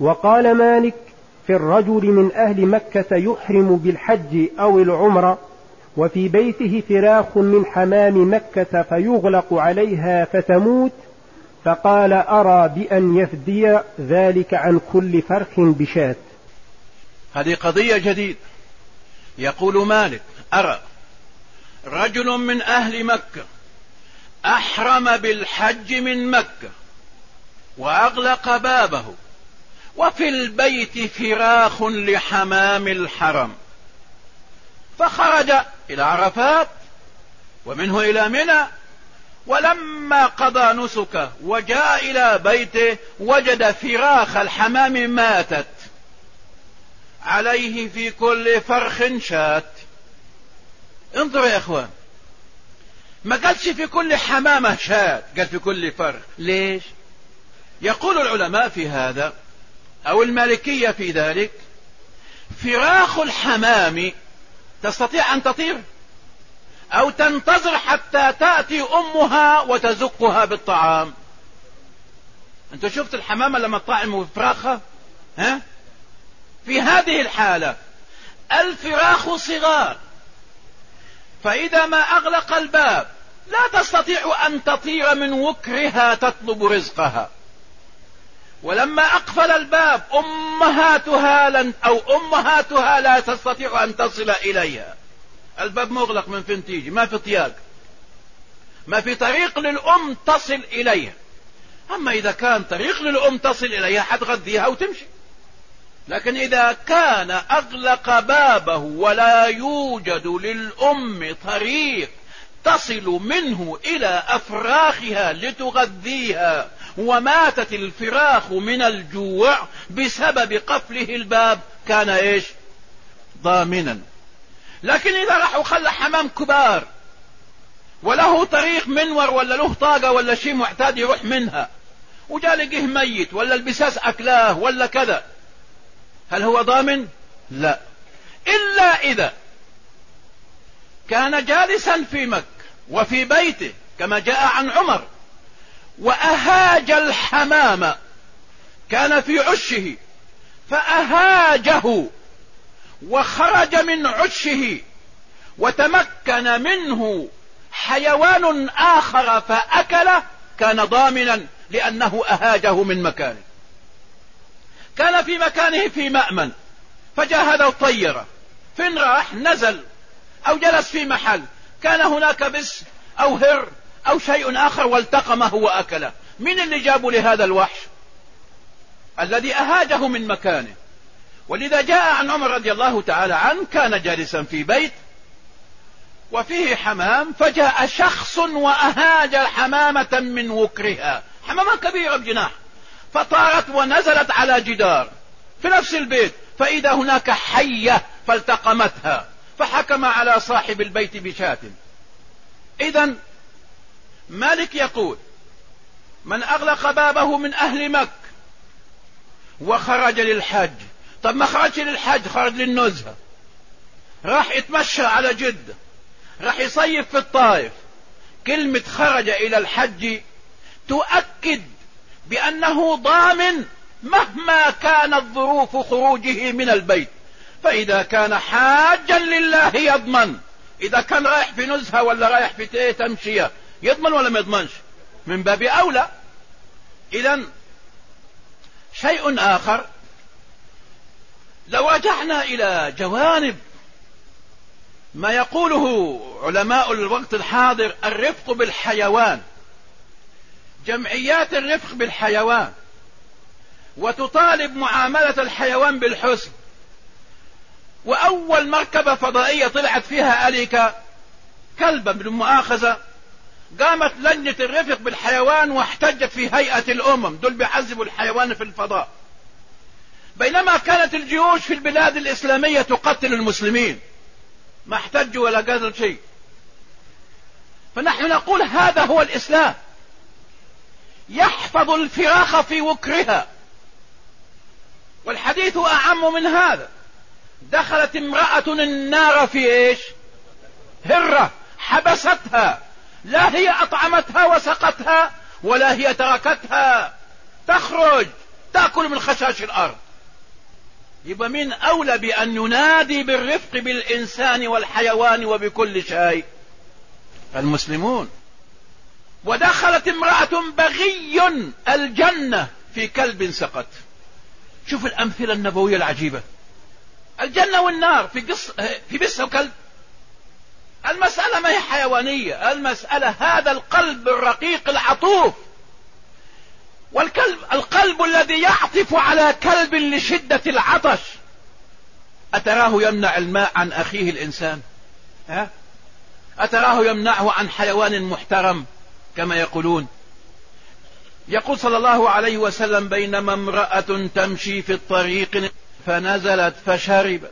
وقال مالك في الرجل من أهل مكة يحرم بالحج أو العمرة وفي بيته فراخ من حمام مكة فيغلق عليها فتموت فقال أرى بأن يفدي ذلك عن كل فرخ بشاة. هذه قضية جديدة. يقول مالك أرى رجل من أهل مكة أحرم بالحج من مكة وأغلق بابه وفي البيت فراخ لحمام الحرم. فخرج إلى عرفات ومنه إلى منى ولما قضى نسكه وجاء إلى بيته وجد فراخ الحمام ماتت. عليه في كل فرخ شات. انظروا يا إخوان ما قالش في كل حمامة شات قال في كل فرخ. ليش؟ يقول العلماء في هذا أو المالكية في ذلك فراخ الحمام تستطيع أن تطير أو تنتظر حتى تأتي أمها وتزقها بالطعام. انت شفت الحمامة لما تطعم فراخها ها؟ في هذه الحالة الفراخ صغار فإذا ما أغلق الباب لا تستطيع أن تطير من وكرها تطلب رزقها. ولما أقفل الباب أمهاتها لن أو أمهاتها لا تستطيع أن تصل إليها. الباب مغلق من فين تيجي ما في طياق. ما في طريق للأم تصل إليها. أما إذا كان طريق للأم تصل إليها حتغذيها وتمشي. لكن إذا كان أغلق بابه ولا يوجد للأم طريق تصل منه إلى أفراخها لتغذيها وماتت الفراخ من الجوع بسبب قفله الباب. كان إيش؟ ضامنا. لكن إذا راح وخلى حمام كبار وله طريق منور ولا له طاقة ولا شيء معتاد يروح منها وجا لقيه ميت ولا البساس أكلاه ولا كذا هل هو ضامن؟ لا. إلا إذا كان جالسا في مكة وفي بيته كما جاء عن عمر وأهاج الحمام. كان في عشه. فأهاجه. وخرج من عشه. وتمكن منه حيوان آخر فأكله. كان ضامنا لأنه أهاجه من مكانه. كان في مكانه في مأمن. فجاء هذا الطيرة فين راح نزل. أو جلس في محل. كان هناك بس أو هر. أو شيء آخر والتقمه وأكله. من اللي جابوا لهذا الوحش؟ الذي أهاجه من مكانه. ولذا جاء عن عمر رضي الله تعالى عنه كان جالسا في بيت وفيه حمام فجاء شخص وأهاج حمامة من وكرها. حمامة كبيرة بجناح. فطارت ونزلت على جدار في نفس البيت. فإذا هناك حية فالتقمتها. فحكم على صاحب البيت بشاة. إذا مالك يقول من أغلق بابه من أهل مكة وخرج للحج. طب ما خرج للحج خرج للنزهة. راح يتمشى على جدة راح يصيف في الطائف. كلمة خرج إلى الحج تؤكد بأنه ضامن مهما كانت ظروف خروجه من البيت. فإذا كان حاجا لله يضمن إذا كان رايح في نزهة ولا رايح في تمشية. يضمن ولا ما يضمنش؟ من باب أولى. إذا شيء آخر لو رجعنا إلى جوانب ما يقوله علماء الوقت الحاضر الرفق بالحيوان جمعيات الرفق بالحيوان وتطالب معاملة الحيوان بالحسن وأول مركبة فضائية طلعت فيها أليكا كلبا بالمؤاخذة قامت لجنة الرفق بالحيوان واحتجت في هيئة الأمم. دول بيعذبوا الحيوان في الفضاء. بينما كانت الجيوش في البلاد الإسلامية تقتل المسلمين. ما احتجوا ولا قالوا شيء. فنحن نقول هذا هو الإسلام. يحفظ الفراخ في وكرها. والحديث أعم من هذا. دخلت امرأة النار في إيش؟ هرة. حبستها. لا هي أطعمتها وسقتها ولا هي تركتها. تخرج تأكل من خشاش الأرض. يبقى مين أولى بأن ينادي بالرفق بالإنسان والحيوان وبكل شيء؟ المسلمون. ودخلت امرأة بغي الجنة في كلب سقط. شوف الأمثلة النبوية العجيبة. الجنة والنار في قص في بس وكلب المسألة ما هي حيوانية المسألة هذا القلب الرقيق العطوف. والكلب القلب الذي يعطف على كلب لشدة العطش. أتراه يمنع الماء عن أخيه الإنسان؟ ها؟ أتراه يمنعه عن حيوان محترم كما يقولون. يقول صلى الله عليه وسلم بينما امرأة تمشي في الطريق فنزلت فشربت.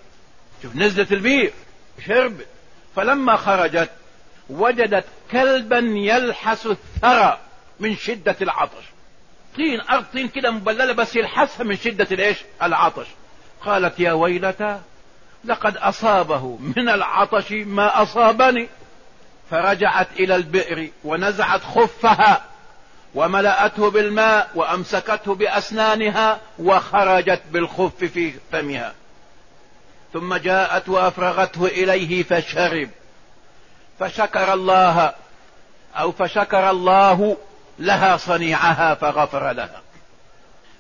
شوف نزلت البير شربت. فلما خرجت وجدت كلبا يلحس الثرى من شدة العطش. طين أرض طين كده مبللة بس يلحسها من شدة الإيش؟ العطش. قالت يا ويلتا لقد أصابه من العطش ما أصابني. فرجعت إلى البئر ونزعت خفها وملأته بالماء وأمسكته بأسنانها وخرجت بالخف في فمها. ثم جاءت وأفرغته إليه فشرب. فشكر الله أو فشكر الله لها صنيعها فغفر لها.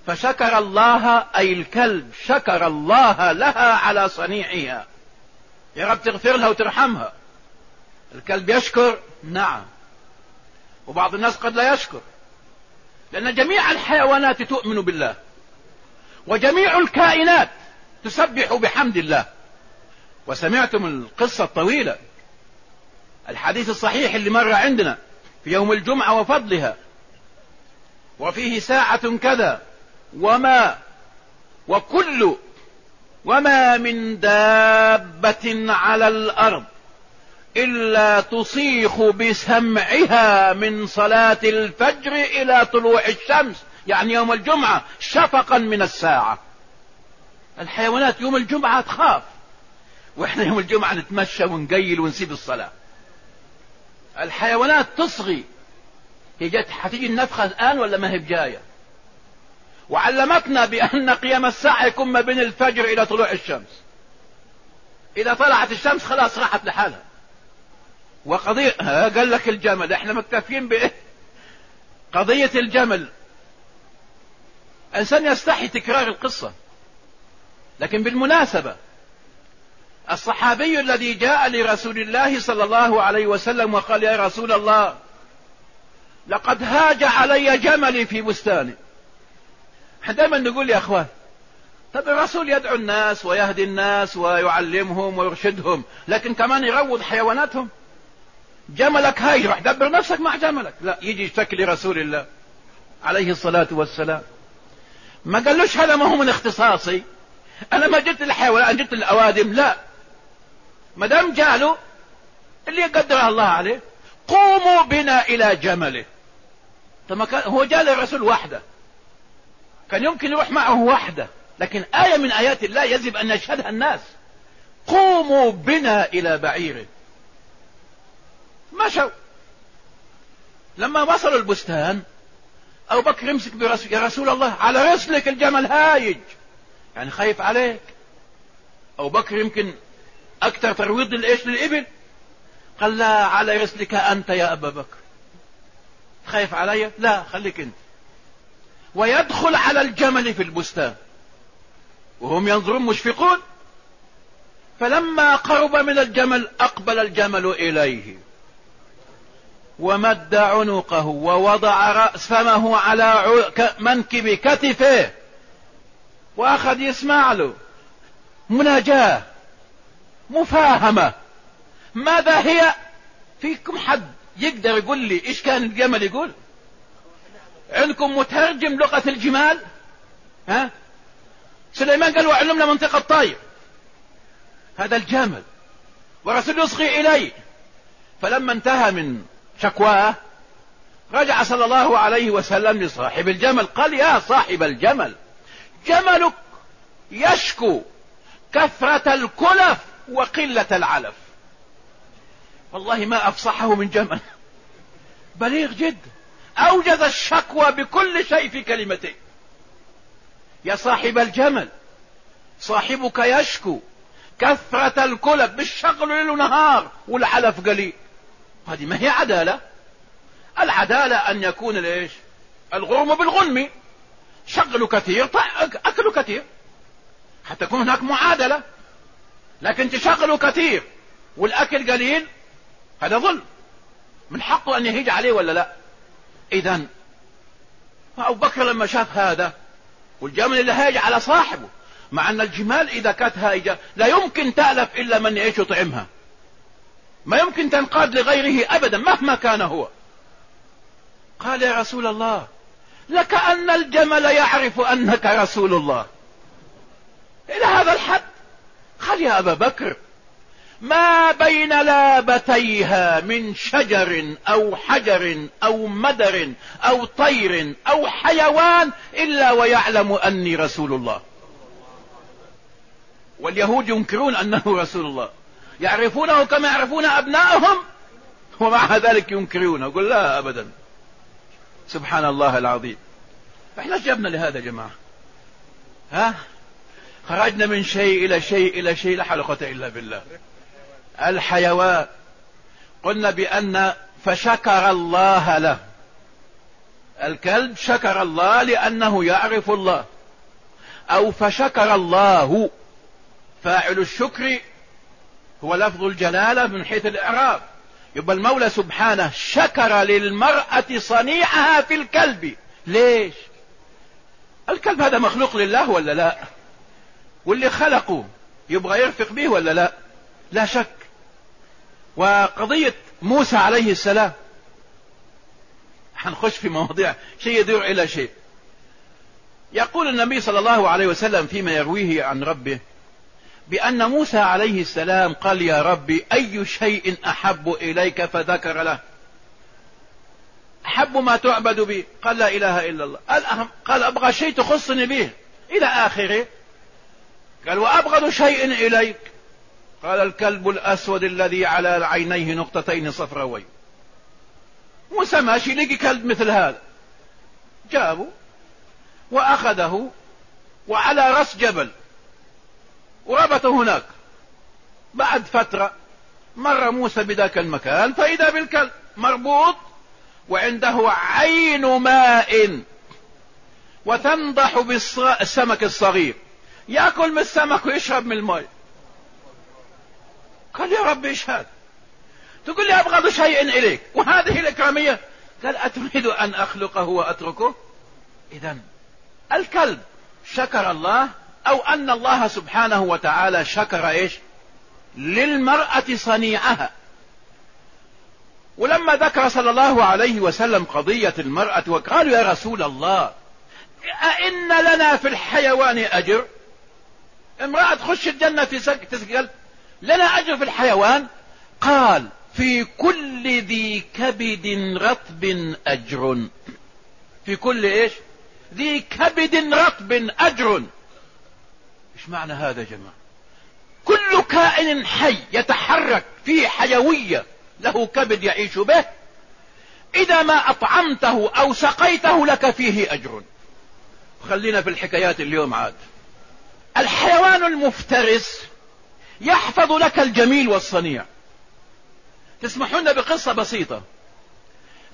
فشكر الله أي الكلب شكر الله لها على صنيعها. يا رب تغفر لها وترحمها. الكلب يشكر؟ نعم. وبعض الناس قد لا يشكر. لأن جميع الحيوانات تؤمن بالله. وجميع الكائنات تسبح بحمد الله. وسمعتم القصة الطويلة الحديث الصحيح اللي مر عندنا في يوم الجمعة وفضلها. وفيه ساعة كذا وما وكل وما من دابة على الأرض إلا تصيخ بسمعها من صلاة الفجر إلى طلوع الشمس يعني يوم الجمعة شفقا من الساعة. الحيوانات يوم الجمعة تخاف. وإحنا يوم الجمعة نتمشى ونقيل ونسيب الصلاة. الحيوانات تصغي. هي جت حتيجي النفخة الآن ولا ما هي بجاية؟ وعلمتنا بأن قيام الساعة يكون ما بين الفجر إلى طلوع الشمس. إذا طلعت الشمس خلاص راحت لحالها. وقضية قال لك الجمل إحنا مكتفين بإيه؟ قضية الجمل. إنسان يستحي تكرار القصة. لكن بالمناسبة الصحابي الذي جاء لرسول الله صلى الله عليه وسلم وقال يا رسول الله لقد هاج علي جملي في بستاني. دائما نقول يا أخوان طب الرسول يدعو الناس ويهدي الناس ويعلمهم ويرشدهم لكن كمان يروض حيواناتهم؟ جملك هاي روح دبر نفسك مع جملك. لا يجي يشتكي لرسول الله عليه الصلاة والسلام. ما قالوش هذا ما هو من اختصاصي. أنا ما جبت الحيوان جبت الأوادم لا. ما دام جاله اللي يقدر الله عليه قوموا بنا إلى جمله. طب كان هو جاء للرسول وحده. كان يمكن يروح معه وحده. لكن آية من آيات الله يجب أن يشهدها الناس. قوموا بنا إلى بعيره. مشوا لما وصلوا البستان أبو بكر يمسك برسول يا رسول الله على رسلك الجمل هايج. يعني خايف عليك. أبو بكر يمكن أكثر ترويض للإيش؟ للإبل. قال لا على رسلك أنت يا أبا بكر. خايف علي؟ لا خليك أنت. ويدخل على الجمل في البستان. وهم ينظرون مشفقون. فلما قرب من الجمل أقبل الجمل إليه. ومد عنقه ووضع رأس فمه على منكب كتفه. وأخذ يسمع له. مناجاة. مفاهمة. ماذا هي؟ فيكم حد يقدر يقول لي إيش كان الجمل يقول؟ عندكم مترجم لغة الجمال؟ ها؟ سليمان قال وعلمنا منطقة طاير هذا الجمل. ورسول يصغي إليه فلما انتهى من شكواه رجع صلى الله عليه وسلم لصاحب الجمل. قال يا صاحب الجمل جملك يشكو كثرة الكلف وقلة العلف. والله ما أفصحه من جمل. بليغ جدا أوجز الشكوى بكل شيء في كلمتين يا صاحب الجمل صاحبك يشكو كثرة الكلب بالشغل ليل ونهار والعلف قليل. هذه ما هي عدالة؟ العدالة أن يكون ليش؟ الغرم بالغنم. شغل كثير أكل كثير. حتى يكون هناك معادلة. لكن تشغل كثير والأكل قليل هذا ظلم. من حقه أن يهيج عليه ولا لا؟ إذا أبو بكر لما شاف هذا والجمل اللي هايج على صاحبه مع أن الجمال إذا كانت هايجة لا يمكن تألف إلا من يعيش يطعمها ما يمكن تنقاد لغيره أبدا مهما كان هو. قال يا رسول الله لكأن الجمل يعرف أنك رسول الله. إلى هذا الحد قال يا أبا بكر ما بين لابتيها من شجر أو حجر أو مدر أو طير أو حيوان إلا ويعلم أني رسول الله. واليهود ينكرون أنه رسول الله. يعرفونه كما يعرفون أبنائهم ومع ذلك ينكرونه يقول لا أبدا. سبحان الله العظيم. إحنا جبنا لهذا جماعة. ها؟ خرجنا من شيء إلى شيء إلى شيء لا حلقة إلا بالله. الحيوان. قلنا بأن فشكر الله له. الكلب شكر الله لأنه يعرف الله. أو فشكر الله. فاعل الشكر هو لفظ الجلالة من حيث الإعراب. يبقى المولى سبحانه شكر للمرأة صنيعها في الكلب. ليش؟ الكلب هذا مخلوق لله ولا لا؟ واللي خلقه يبغى يرفق به ولا لا؟ لا شك. وقضية موسى عليه السلام. حنخش في مواضيع شيء يدور إلى شيء. يقول النبي صلى الله عليه وسلم فيما يرويه عن ربه بأن موسى عليه السلام قال يا ربي أي شيء أحب إليك فذكر له. أحب ما تعبد به. قال لا إله إلا الله. قال أبغى شيء تخصني به. إلى آخره. قال وأبغض شيء إليك. قال الكلب الأسود الذي على عينيه نقطتين صفراوين موسى ماشي لقي كلب مثل هذا. جابه وأخذه وعلى رأس جبل. وربطه هناك. بعد فترة مر موسى بذاك المكان فإذا بالكلب مربوط وعنده عين ماء وتنضح بالسمك الصغير. يأكل من السمك ويشرب من الماء. قال يا رب إيش هذا؟ تقول لي أبغض شيء إليك. وهذه الإكرامية؟ قال أتريد أن أخلقه وأتركه؟ اذا الكلب شكر الله أو أن الله سبحانه وتعالى شكر إيش؟ للمرأة صنيعها. ولما ذكر صلى الله عليه وسلم قضية المرأة وقالوا يا رسول الله أئن لنا في الحيوان أجر؟ امرأة تخش الجنة في تسقل لنا أجر في الحيوان؟ قال في كل ذي كبد رطب أجر. في كل إيش؟ ذي كبد رطب أجر. إيش معنى هذا يا جماعة؟ كل كائن حي يتحرك فيه حيوية له كبد يعيش به. إذا ما أطعمته أو سقيته لك فيه أجر. خلينا في الحكايات اليوم عاد. الحيوان المفترس يحفظ لك الجميل والصنيع. تسمحون بقصة بسيطة.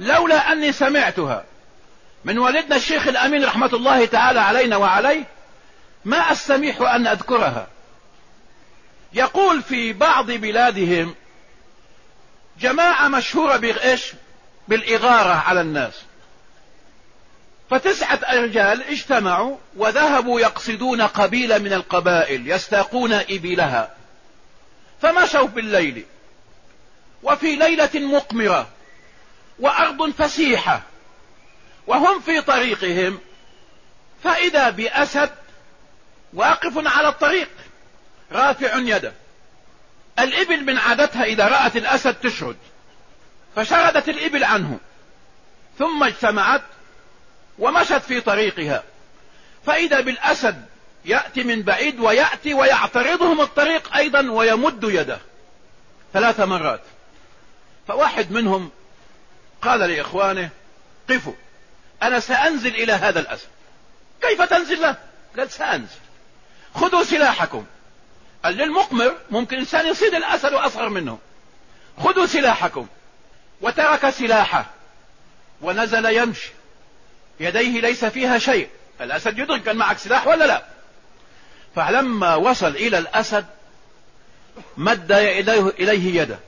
لولا أني سمعتها من والدنا الشيخ الأمين رحمة الله تعالى علينا وعليه ما أستميح أن أذكرها. يقول في بعض بلادهم جماعة مشهورة بإيش؟ بالإغارة على الناس. فتسعة رجال اجتمعوا وذهبوا يقصدون قبيلة من القبائل يستاقون إبلها. فمشوا بالليل. وفي ليلة مقمرة. وأرض فسيحة. وهم في طريقهم. فإذا بأسد واقف على الطريق رافع يده. الإبل من عادتها إذا رأت الأسد تشرد فشردت الإبل عنه. ثم اجتمعت ومشت في طريقها. فإذا بالأسد يأتي من بعيد ويأتي ويعترضهم الطريق أيضا ويمد يده. ثلاث مرات. فواحد منهم قال لإخوانه قفوا أنا سأنزل إلى هذا الأسد. كيف تنزل له؟ قال سأنزل. خذوا سلاحكم. قال للمقمر ممكن إنسان يصيد الأسد وأصغر منه. خذوا سلاحكم. وترك سلاحه. ونزل يمشي يديه ليس فيها شيء. الأسد يدرك كان معك سلاح ولا لا؟ فلما وصل إلى الأسد مد إليه, إليه يده.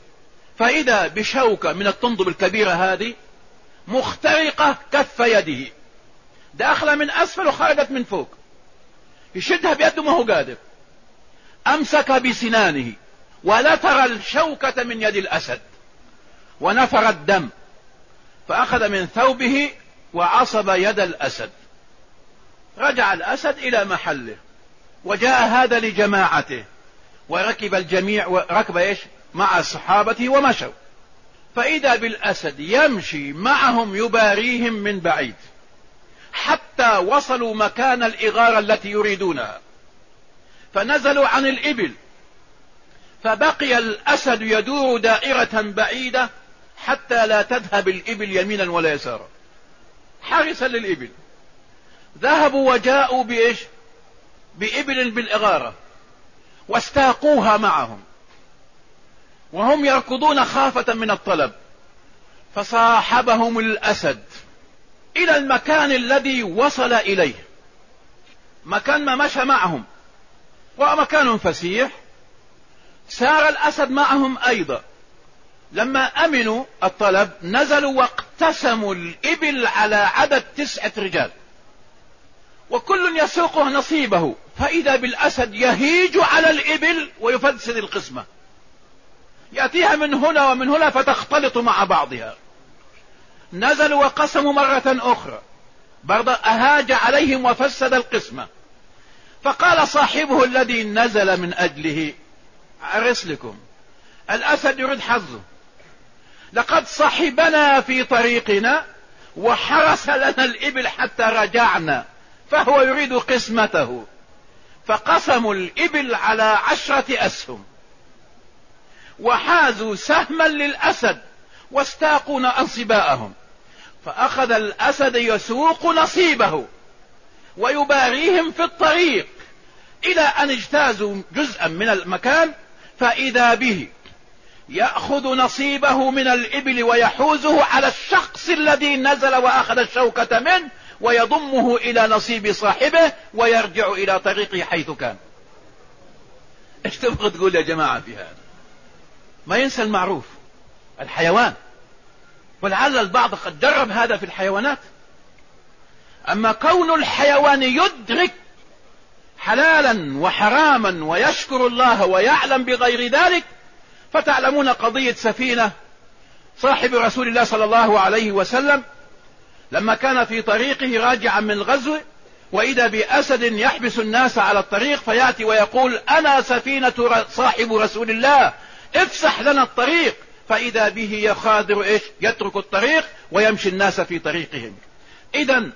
فإذا بشوكة من الطندب الكبيرة هذه مخترقة كف يده. داخلة من أسفل وخرجت من فوق. يشدها بيده ما هو قادر. أمسك بسنانه ولا ترى الشوكة من يد الأسد. ونفر الدم فأخذ من ثوبه وعصب يد الأسد. رجع الأسد إلى محله وجاء هذا لجماعته وركب الجميع وركب إيش؟ مع صحابته ومشوا. فإذا بالأسد يمشي معهم يباريهم من بعيد. حتى وصلوا مكان الإغارة التي يريدونها. فنزلوا عن الإبل. فبقي الأسد يدور دائرة بعيدة حتى لا تذهب الإبل يمينا ولا يسارا. حارسا للإبل. ذهبوا وجاءوا بإيش؟ بإبل بالإغارة. واستاقوها معهم. وهم يركضون خافة من الطلب. فصاحبهم الأسد. إلى المكان الذي وصل إليه. مكان ما مشى معهم. ومكان فسيح. سار الأسد معهم أيضا. لما أمنوا الطلب نزلوا واقتسموا الإبل على عدد تسعة رجال. وكل يسوقه نصيبه. فإذا بالأسد يهيج على الإبل ويفسد القسمة. يأتيها من هنا ومن هنا فتختلط مع بعضها. نزلوا وقسموا مرة أخرى. برضه أهاج عليهم وفسد القسمة. فقال صاحبه الذي نزل من أجله رسلكم الأسد يريد حظه. لقد صحبنا في طريقنا وحرس لنا الإبل حتى رجعنا فهو يريد قسمته. فقسموا الإبل على عشرة أسهم. وحازوا سهما للأسد. واستاقوا أنصباءهم. فأخذ الأسد يسوق نصيبه ويباريهم في الطريق إلى أن اجتازوا جزءا من المكان فإذا به يأخذ نصيبه من الإبل ويحوزه على الشخص الذي نزل وأخذ الشوكة منه ويضمه إلى نصيب صاحبه ويرجع إلى طريقه حيث كان. إيش تبغى تقول يا جماعة في هذا؟ ما ينسى المعروف. الحيوان. ولعل البعض قد جرب هذا في الحيوانات. أما كون الحيوان يدرك حلالا وحراما ويشكر الله ويعلم بغير ذلك فتعلمون قضية سفينة. صاحب رسول الله صلى الله عليه وسلم لما كان في طريقه راجعا من الغزو وإذا بأسد يحبس الناس على الطريق فيأتي ويقول أنا سفينة صاحب رسول الله افسح لنا الطريق. فإذا به يخادر إيش؟ يترك الطريق ويمشي الناس في طريقهم. إذا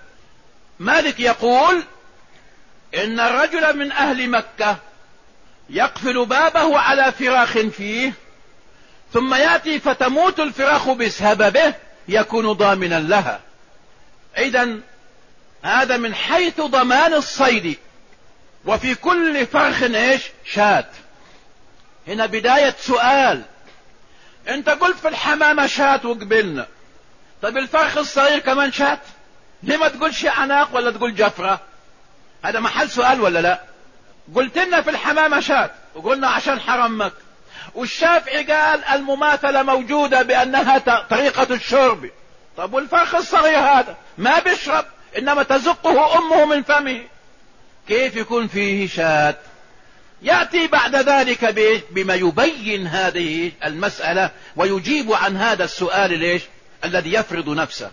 مالك يقول إن الرجل من أهل مكة يقفل بابه على فراخ فيه ثم يأتي فتموت الفراخ بسببه يكون ضامنا لها. إذا هذا من حيث ضمان الصيد. وفي كل فرخ إيش؟ شات هنا بداية سؤال. انت قلت في الحمامة شات وقبلنا. طب الفرخ الصغير كمان شات؟ ليه ما تقولش عناق ولا تقول جفرة؟ هذا محل سؤال ولا لا؟ قلت لنا في الحمامة شات وقلنا عشان حرمك. والشافعي قال المماثلة موجودة بأنها طريقة الشرب. طب والفرخ الصغير هذا؟ ما بيشرب إنما تزقه أمه من فمه. كيف يكون فيه شات؟ يأتي بعد ذلك بما يبين هذه المسألة ويجيب عن هذا السؤال ليش؟ الذي يفرض نفسه.